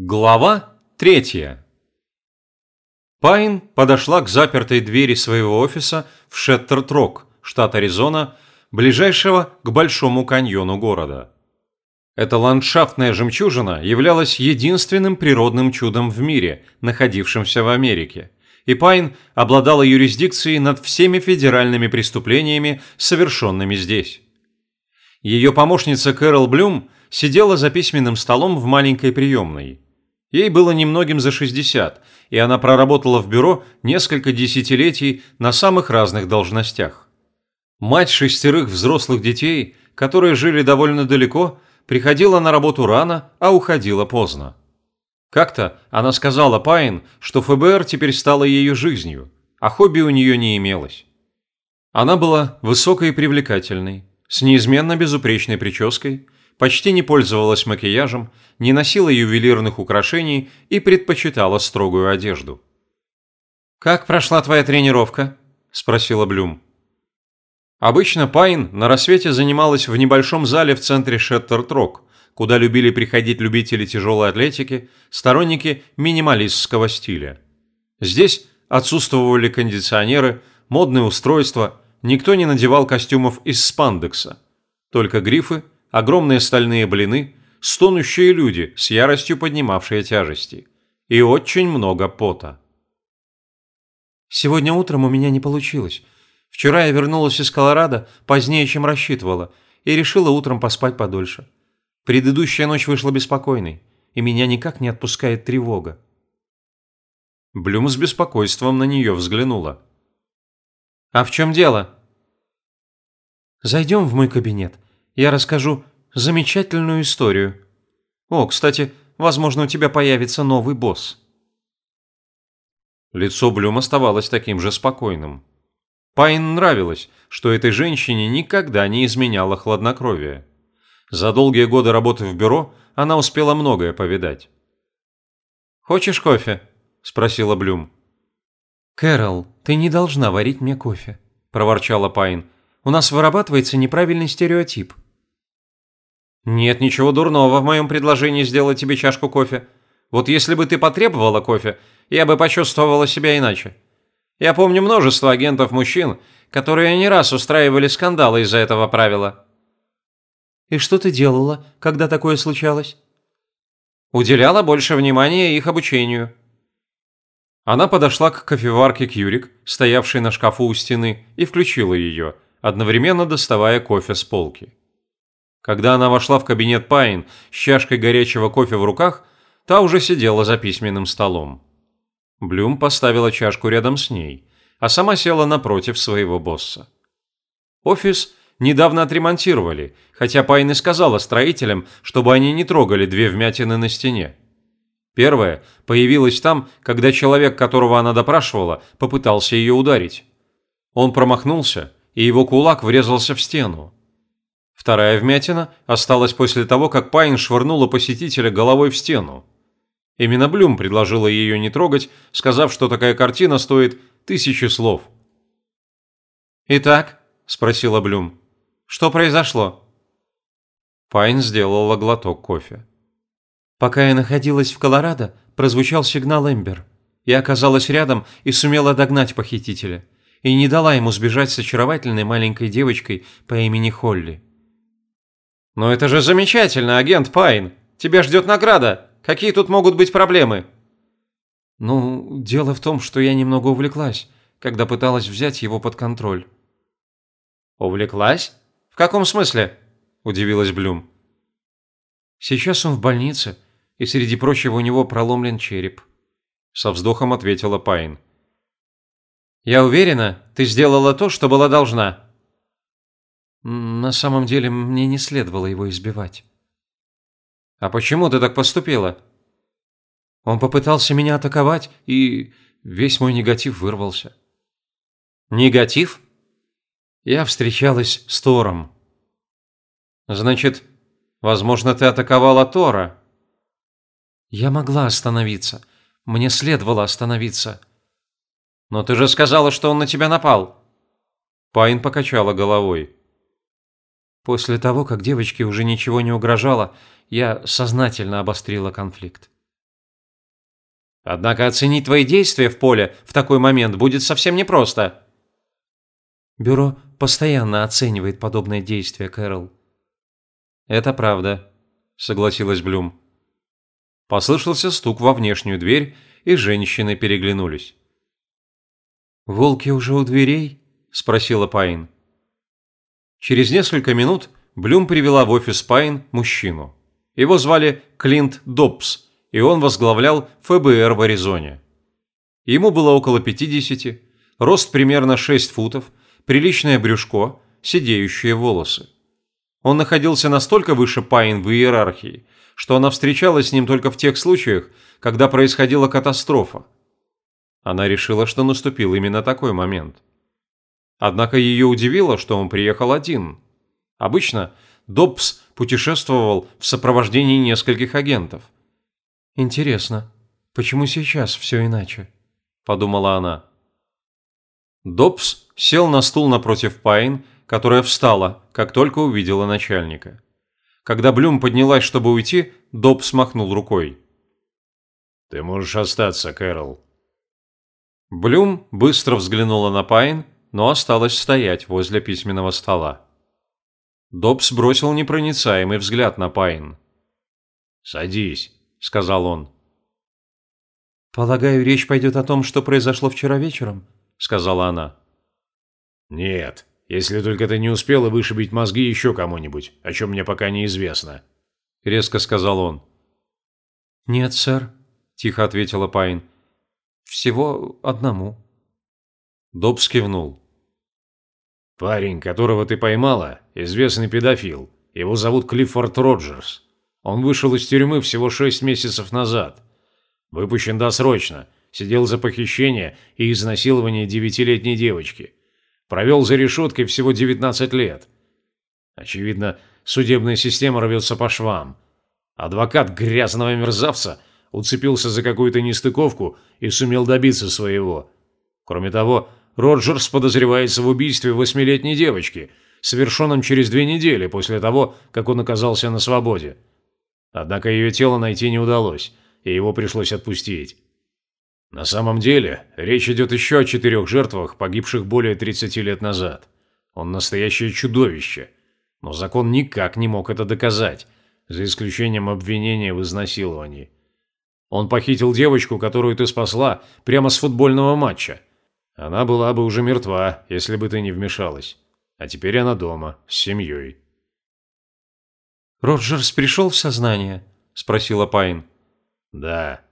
Глава третья. Пайн подошла к запертой двери своего офиса в Шеттерт-Рок, штат Аризона, ближайшего к Большому каньону города. Эта ландшафтная жемчужина являлась единственным природным чудом в мире, находившимся в Америке, и Пайн обладала юрисдикцией над всеми федеральными преступлениями, совершенными здесь. Ее помощница Кэрол Блюм сидела за письменным столом в маленькой приемной. Ей было немногим за 60, и она проработала в бюро несколько десятилетий на самых разных должностях. Мать шестерых взрослых детей, которые жили довольно далеко, приходила на работу рано, а уходила поздно. Как-то она сказала Пайн, что ФБР теперь стало ее жизнью, а хобби у нее не имелось. Она была высокой и привлекательной, с неизменно безупречной прической, почти не пользовалась макияжем, не носила ювелирных украшений и предпочитала строгую одежду. «Как прошла твоя тренировка?» – спросила Блюм. Обычно Пайн на рассвете занималась в небольшом зале в центре Шеттертрок, куда любили приходить любители тяжелой атлетики, сторонники минималистского стиля. Здесь отсутствовали кондиционеры, модные устройства, никто не надевал костюмов из спандекса. Только грифы, огромные стальные блины, стонущие люди с яростью поднимавшие тяжести. И очень много пота. «Сегодня утром у меня не получилось. Вчера я вернулась из Колорадо позднее, чем рассчитывала, и решила утром поспать подольше. Предыдущая ночь вышла беспокойной, и меня никак не отпускает тревога. Блюм с беспокойством на нее взглянула. «А в чем дело?» «Зайдем в мой кабинет. Я расскажу замечательную историю. О, кстати, возможно, у тебя появится новый босс». Лицо Блюм оставалось таким же спокойным. Пайн нравилось, что этой женщине никогда не изменяло хладнокровие. За долгие годы работы в бюро она успела многое повидать. «Хочешь кофе?» – спросила Блюм. «Кэрол, ты не должна варить мне кофе», – проворчала Пайн. «У нас вырабатывается неправильный стереотип». «Нет ничего дурного в моем предложении сделать тебе чашку кофе. Вот если бы ты потребовала кофе, я бы почувствовала себя иначе. Я помню множество агентов-мужчин, которые не раз устраивали скандалы из-за этого правила. И что ты делала, когда такое случалось? Уделяла больше внимания их обучению. Она подошла к кофеварке Кьюрик, стоявшей на шкафу у стены, и включила ее, одновременно доставая кофе с полки. Когда она вошла в кабинет Пайн с чашкой горячего кофе в руках, та уже сидела за письменным столом. Блюм поставила чашку рядом с ней, а сама села напротив своего босса. Офис недавно отремонтировали, хотя Пайн и сказала строителям, чтобы они не трогали две вмятины на стене. Первая появилась там, когда человек, которого она допрашивала, попытался ее ударить. Он промахнулся, и его кулак врезался в стену. Вторая вмятина осталась после того, как Пайн швырнула посетителя головой в стену. Именно Блюм предложила ее не трогать, сказав, что такая картина стоит тысячи слов. «Итак?» – спросила Блюм. «Что произошло?» Пайн сделала глоток кофе. «Пока я находилась в Колорадо, прозвучал сигнал Эмбер. Я оказалась рядом и сумела догнать похитителя. И не дала ему сбежать с очаровательной маленькой девочкой по имени Холли». «Но это же замечательно, агент Пайн! Тебя ждет награда!» Какие тут могут быть проблемы?» «Ну, дело в том, что я немного увлеклась, когда пыталась взять его под контроль». «Увлеклась? В каком смысле?» – удивилась Блюм. «Сейчас он в больнице, и среди прочего у него проломлен череп», – со вздохом ответила Пайн. «Я уверена, ты сделала то, что была должна». «На самом деле, мне не следовало его избивать». «А почему ты так поступила?» Он попытался меня атаковать, и весь мой негатив вырвался. «Негатив?» Я встречалась с Тором. «Значит, возможно, ты атаковала Тора?» Я могла остановиться. Мне следовало остановиться. «Но ты же сказала, что он на тебя напал!» Пайн покачала головой. После того, как девочке уже ничего не угрожало, я сознательно обострила конфликт. Однако оценить твои действия в поле в такой момент будет совсем непросто». «Бюро постоянно оценивает подобные действия, Кэрол». «Это правда», – согласилась Блюм. Послышался стук во внешнюю дверь, и женщины переглянулись. «Волки уже у дверей?» – спросила Пайн. Через несколько минут Блюм привела в офис Пайн мужчину. Его звали Клинт Добс, и он возглавлял ФБР в Аризоне. Ему было около 50, рост примерно 6 футов, приличное брюшко, сидеющие волосы. Он находился настолько выше Пайн в иерархии, что она встречалась с ним только в тех случаях, когда происходила катастрофа, она решила, что наступил именно такой момент. Однако ее удивило, что он приехал один. Обычно Добс путешествовал в сопровождении нескольких агентов. «Интересно, почему сейчас все иначе?» – подумала она. Добс сел на стул напротив Пайн, которая встала, как только увидела начальника. Когда Блюм поднялась, чтобы уйти, Добс махнул рукой. «Ты можешь остаться, Кэрол», Блюм быстро взглянула на Пайн, но осталась стоять возле письменного стола. Добс бросил непроницаемый взгляд на Пайн. «Садись», — сказал он. «Полагаю, речь пойдет о том, что произошло вчера вечером», — сказала она. «Нет, если только ты не успела вышибить мозги еще кому-нибудь, о чем мне пока неизвестно», — резко сказал он. «Нет, сэр», — тихо ответила Пайн. Всего одному. Добс кивнул. «Парень, которого ты поймала, известный педофил. Его зовут Клиффорд Роджерс. Он вышел из тюрьмы всего шесть месяцев назад. Выпущен досрочно, сидел за похищение и изнасилование девятилетней девочки. Провел за решеткой всего 19 лет. Очевидно, судебная система рвется по швам. Адвокат грязного мерзавца уцепился за какую-то нестыковку и сумел добиться своего. Кроме того, Роджерс подозревается в убийстве восьмилетней девочки, совершенном через две недели после того, как он оказался на свободе. Однако ее тело найти не удалось, и его пришлось отпустить. На самом деле, речь идет еще о четырех жертвах, погибших более 30 лет назад. Он настоящее чудовище. Но закон никак не мог это доказать, за исключением обвинения в изнасиловании. Он похитил девочку, которую ты спасла, прямо с футбольного матча. Она была бы уже мертва, если бы ты не вмешалась. А теперь она дома, с семьей. «Роджерс пришел в сознание?» – спросила Пайн. «Да».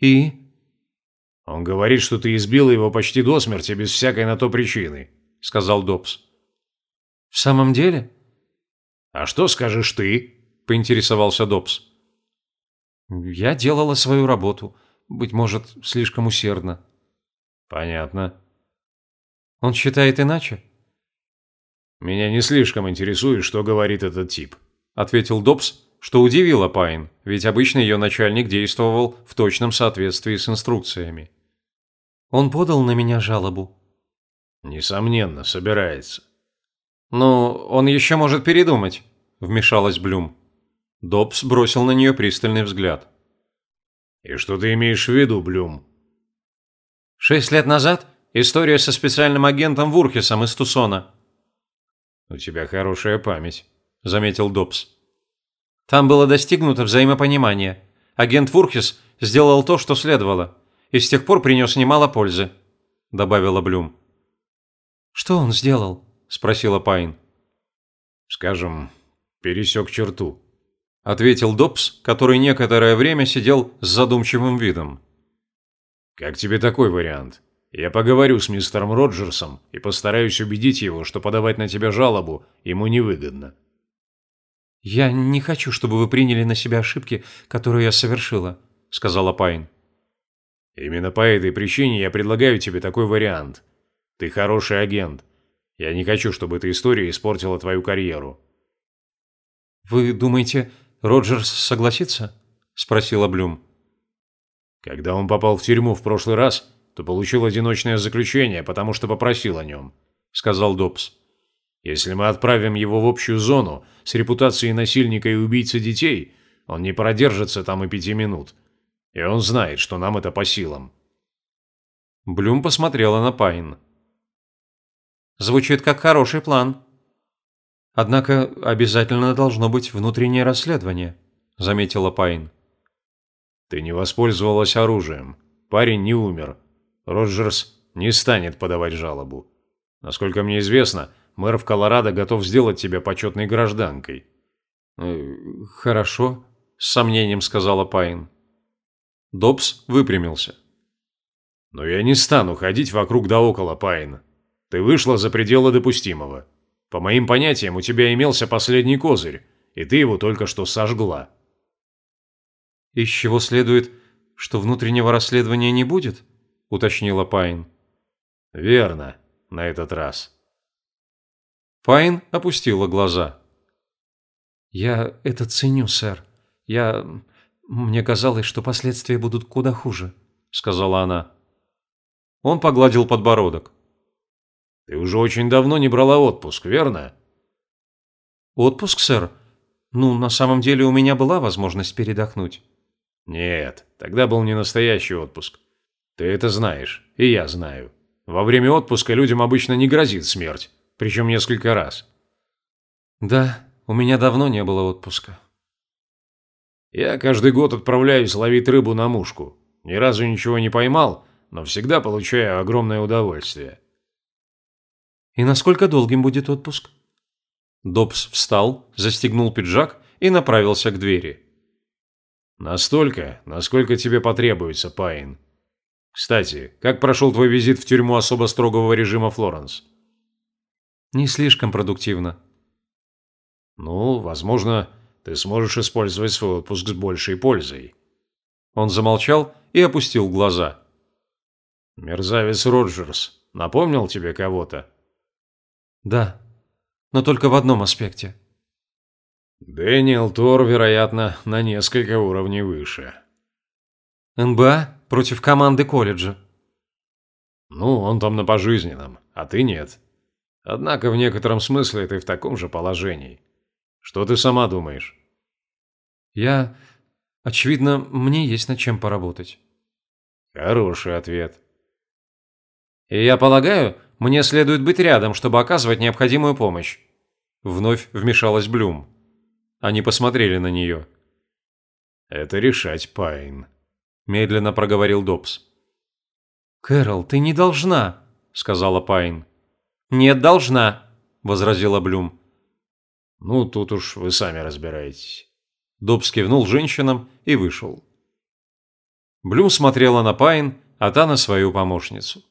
«И?» «Он говорит, что ты избила его почти до смерти, без всякой на то причины», – сказал Добс. «В самом деле?» «А что скажешь ты?» – поинтересовался Добс. Я делала свою работу. Быть может, слишком усердно. Понятно. Он считает иначе? Меня не слишком интересует, что говорит этот тип, ответил Добс, что удивило Пайн, ведь обычно ее начальник действовал в точном соответствии с инструкциями. Он подал на меня жалобу. Несомненно, собирается. «Ну, он еще может передумать», – вмешалась Блюм. Добс бросил на нее пристальный взгляд. «И что ты имеешь в виду, Блюм?» «Шесть лет назад история со специальным агентом Вурхисом из Тусона». «У тебя хорошая память», – заметил Добс. «Там было достигнуто взаимопонимание. Агент Вурхис сделал то, что следовало, и с тех пор принес немало пользы», – добавила Блюм. «Что он сделал?» – спросила Пайн. «Скажем, пересек черту», ответил Добс, который некоторое время сидел с задумчивым видом. «Как тебе такой вариант? Я поговорю с мистером Роджерсом и постараюсь убедить его, что подавать на тебя жалобу ему невыгодно». «Я не хочу, чтобы вы приняли на себя ошибки, которые я совершила», — сказала Пайн. «Именно по этой причине я предлагаю тебе такой вариант. Ты хороший агент. Я не хочу, чтобы эта история испортила твою карьеру». «Вы думаете, Роджерс согласится?» – спросила Блюм. «Когда он попал в тюрьму в прошлый раз, то получил одиночное заключение, потому что попросил о нем», – сказал Добс. «Если мы отправим его в общую зону с репутацией насильника и убийцы детей, он не продержится там и пяти минут. И он знает, что нам это по силам. Блюм посмотрела на Пайн. Звучит как хороший план. Однако обязательно должно быть внутреннее расследование, заметила Пайн. Ты не воспользовалась оружием. Парень не умер. Роджерс не станет подавать жалобу. Насколько мне известно, мэр в Колорадо готов сделать тебя почетной гражданкой. «Э, «Хорошо», – с сомнением сказала Пайн. Добс выпрямился. «Но я не стану ходить вокруг да около, Пайн. Ты вышла за пределы допустимого. По моим понятиям, у тебя имелся последний козырь, и ты его только что сожгла». «Из чего следует, что внутреннего расследования не будет?» – уточнила Пайн. «Верно, на этот раз». Пайн опустила глаза. «Я это ценю, сэр. Я... Мне казалось, что последствия будут куда хуже», – сказала она. Он погладил подбородок. «Ты уже очень давно не брала отпуск, верно?» «Отпуск, сэр? Ну, на самом деле у меня была возможность передохнуть». «Нет, тогда был не настоящий отпуск. Ты это знаешь, и я знаю. Во время отпуска людям обычно не грозит смерть, причем несколько раз». «Да, у меня давно не было отпуска». «Я каждый год отправляюсь ловить рыбу на мушку. Ни разу ничего не поймал, но всегда получаю огромное удовольствие». «И насколько долгим будет отпуск?» Добс встал, застегнул пиджак и направился к двери. Настолько, насколько тебе потребуется, Пайн. Кстати, как прошел твой визит в тюрьму особо строгого режима Флоренс? Не слишком продуктивно. Ну, возможно, ты сможешь использовать свой отпуск с большей пользой. Он замолчал и опустил глаза. Мерзавец Роджерс напомнил тебе кого-то? Да, но только в одном аспекте. Дэниел Тор, вероятно, на несколько уровней выше. НБА против команды колледжа. Ну, он там на пожизненном, а ты нет. Однако в некотором смысле ты в таком же положении. Что ты сама думаешь? Я... Очевидно, мне есть над чем поработать. Хороший ответ. И я полагаю, мне следует быть рядом, чтобы оказывать необходимую помощь. Вновь вмешалась Блюм. Они посмотрели на нее. «Это решать Пайн», – медленно проговорил Добс. «Кэрол, ты не должна», – сказала Пайн. «Нет, должна», – возразила Блюм. «Ну, тут уж вы сами разбираетесь». Добс кивнул женщинам и вышел. Блюм смотрела на Пайн, а та на свою помощницу.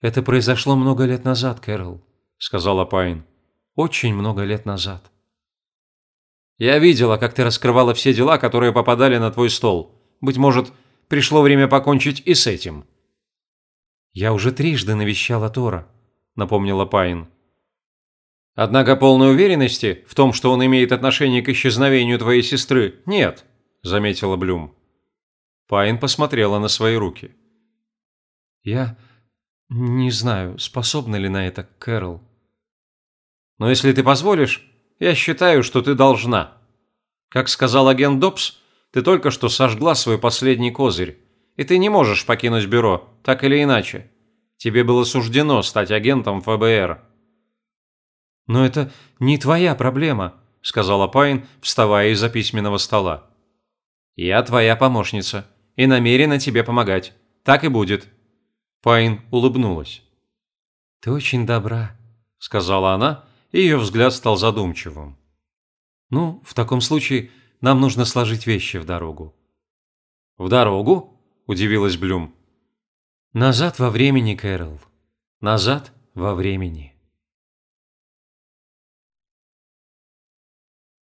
«Это произошло много лет назад, Кэрол», – сказала Пайн. «Очень много лет назад». Я видела, как ты раскрывала все дела, которые попадали на твой стол. Быть может, пришло время покончить и с этим». «Я уже трижды навещала Тора», — напомнила Пайн. «Однако полной уверенности в том, что он имеет отношение к исчезновению твоей сестры, нет», — заметила Блюм. Пайн посмотрела на свои руки. «Я не знаю, способна ли на это Кэрол». «Но если ты позволишь, я считаю, что ты должна. Как сказал агент Добс, ты только что сожгла свой последний козырь, и ты не можешь покинуть бюро, так или иначе. Тебе было суждено стать агентом ФБР». «Но это не твоя проблема», – сказала Пайн, вставая из-за письменного стола. «Я твоя помощница и намерена тебе помогать. Так и будет». Пайн улыбнулась. «Ты очень добра», – сказала она, ее взгляд стал задумчивым. «Ну, в таком случае нам нужно сложить вещи в дорогу». «В дорогу?» – удивилась Блюм. «Назад во времени, Кэрол. Назад во времени».